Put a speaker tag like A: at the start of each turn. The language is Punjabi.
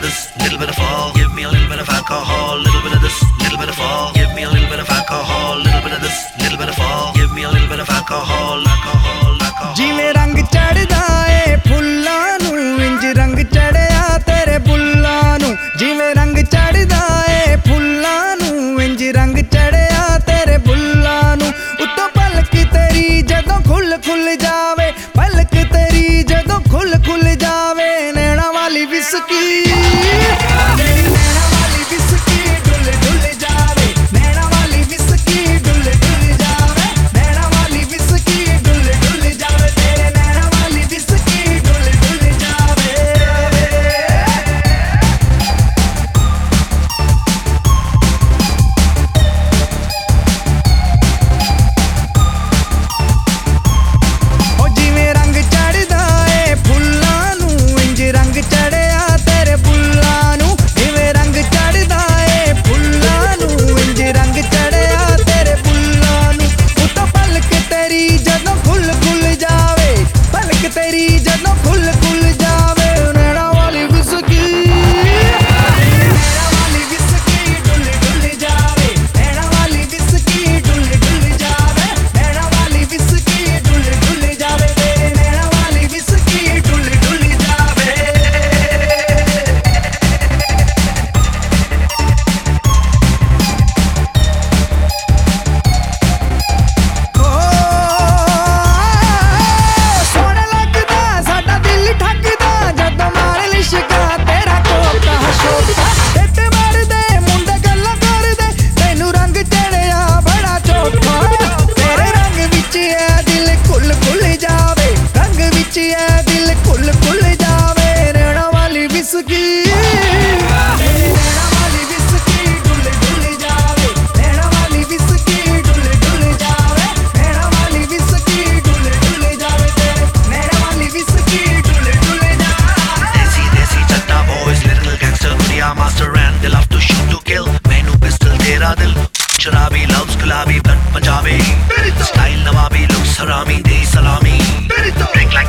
A: fall. Give me a little bit of alcohol, little bit of this, little bit of fall. Give me a little bit of alcohol, little bit of this, little bit of fall. Give me a little bit of alcohol, alcohol, alcohol.
B: ਜਿਵੇਂ ਰੰਗ ਚੜਦਾ ਏ ਫੁੱਲਾਂ ਨੂੰ ਇੰਜ ਰੰਗ ਚੜਿਆ ਤੇਰੇ ਬੁੱਲਾਂ ਨੂੰ ਜਿਵੇਂ ਰੰਗ ਚੜਦਾ ਏ ਫੁੱਲਾਂ ਨੂੰ ਇੰਜ ਰੰਗ ਚੜਿਆ ਤੇਰੇ ਬੁੱਲਾਂ ਨੂੰ ਉੱਤੋਂ ਪਲਕ ਤੇਰੀ ਜਦੋਂ ਖੁੱਲ ਖੁੱਲ ਜਾਵੇ ਪਲਕ ਤੇਰੀ ਜਦੋਂ ਖੁੱਲ ਖੁੱਲ ਜਾਵੇ ਨੈਣਾ ਵਾਲੀ ਵਿਸਕੀ ਦਿਲ। ਚਰਾਵੀ ਲਵਸ ਗੁਲਾਬੀ ਬਲੱਡ ਪੰਜਾਬੀ।
A: ਸਟਾਈਲ ਨਵਾਬੀ ਲੁਕ ਸਰਾਮੀ ਦੇ ਸਲਾਮੀ। Break like